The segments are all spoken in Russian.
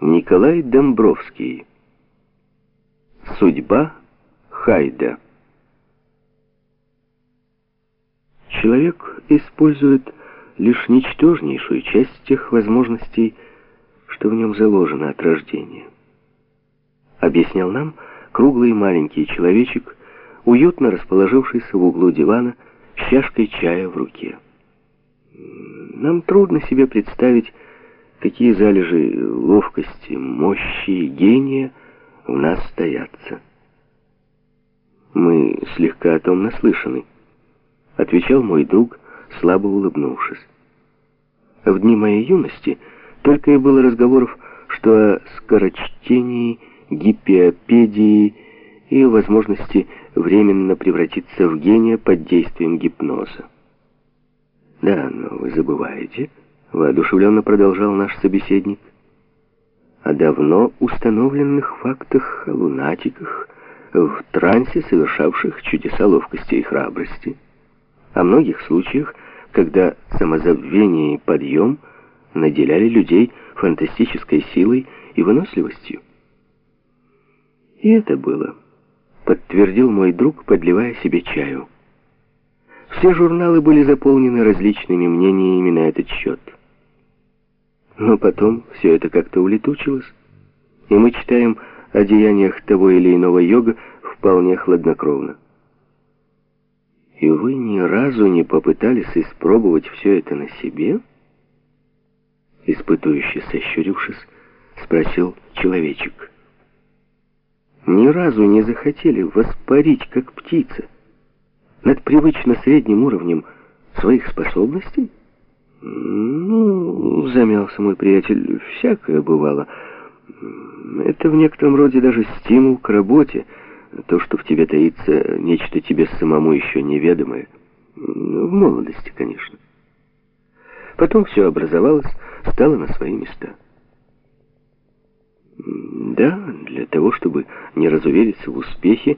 Николай Домбровский. Судьба Хайда. Человек использует лишь ничтожнейшую часть тех возможностей, что в нем заложено от рождения. Объяснял нам круглый маленький человечек, уютно расположившийся в углу дивана с чашкой чая в руке. Нам трудно себе представить, какие залежи ловкости, мощи и гения в нас стоятся. Мы слегка о том наслышаны, отвечал мой друг, слабо улыбнувшись. В дни моей юности только и было разговоров, что о скорочтении, гипиопедии и возможности временно превратиться в гения под действием гипноза. Да, но вы забываете, воодушевленно продолжал наш собеседник, о давно установленных фактах о лунатиках, в трансе совершавших чудеса ловкости и храбрости, о многих случаях, когда самозабвение и подъем наделяли людей фантастической силой и выносливостью. И это было, подтвердил мой друг, подливая себе чаю. Все журналы были заполнены различными мнениями на этот счет. Но потом все это как-то улетучилось, и мы читаем о деяниях того или иного йога вполне хладнокровно. И вы ни разу не попытались испробовать все это на себе? Испытующе сощурившись, спросил человечек. Ни разу не захотели воспарить, как птица, над привычно средним уровнем своих способностей? Ну, замялся мой приятель, всякое бывало. Это в некотором роде даже стимул к работе, то, что в тебе таится нечто тебе самому еще неведомое. В молодости, конечно. Потом все образовалось, стало на свои места. Да, для того, чтобы не разувериться в успехе,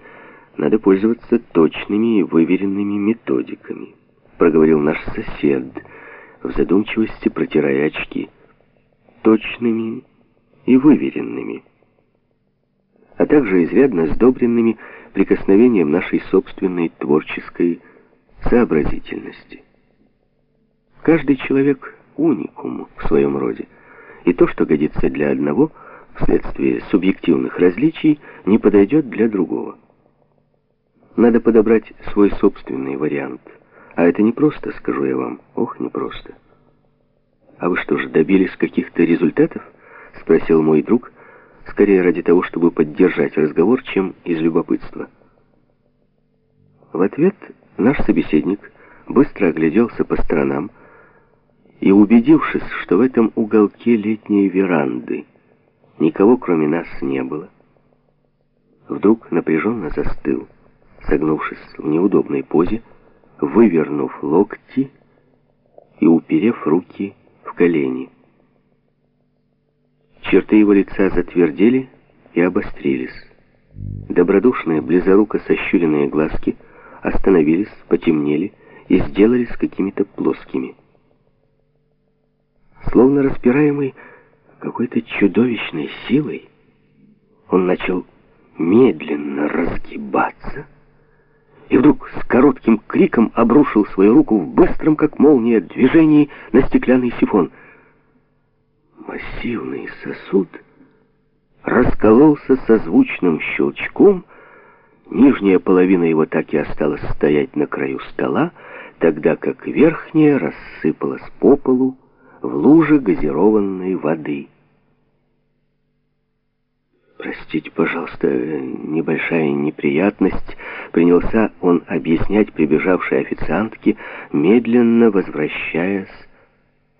надо пользоваться точными и выверенными методиками, проговорил наш сосед, в задумчивости протирая очки. Точными и выверенными а также изрядно сдобренными прикосновением нашей собственной творческой сообразительности. Каждый человек уникум в своем роде, и то, что годится для одного, вследствие субъективных различий, не подойдет для другого. Надо подобрать свой собственный вариант, а это не просто, скажу я вам, ох, не просто. «А вы что же, добились каких-то результатов?» — спросил мой друг, скорее ради того, чтобы поддержать разговор, чем из любопытства. В ответ наш собеседник быстро огляделся по сторонам и, убедившись, что в этом уголке летней веранды никого кроме нас не было, вдруг напряженно застыл, согнувшись в неудобной позе, вывернув локти и уперев руки в колени. Черты его лица затвердели и обострились. Добродушные, близоруко сощуренные глазки остановились, потемнели и сделались какими-то плоскими. Словно распираемый какой-то чудовищной силой, он начал медленно разгибаться и вдруг с коротким криком обрушил свою руку в быстром, как молния, движении на стеклянный сифон — Массивный сосуд раскололся со звучным щелчком, нижняя половина его так и осталась стоять на краю стола, тогда как верхняя рассыпалась по полу в луже газированной воды. «Простите, пожалуйста, небольшая неприятность», — принялся он объяснять прибежавшей официантке, медленно возвращаясь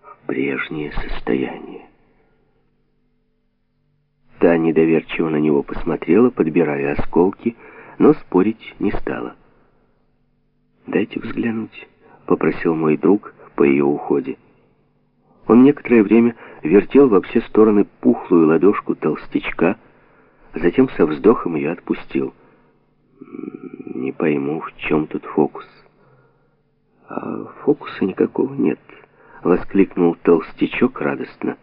в прежнее состояние. Та недоверчиво на него посмотрела, подбирая осколки, но спорить не стала. «Дайте взглянуть», — попросил мой друг по ее уходе. Он некоторое время вертел во все стороны пухлую ладошку толстячка, затем со вздохом ее отпустил. «Не пойму, в чем тут фокус?» «А фокуса никакого нет», — воскликнул толстячок радостно.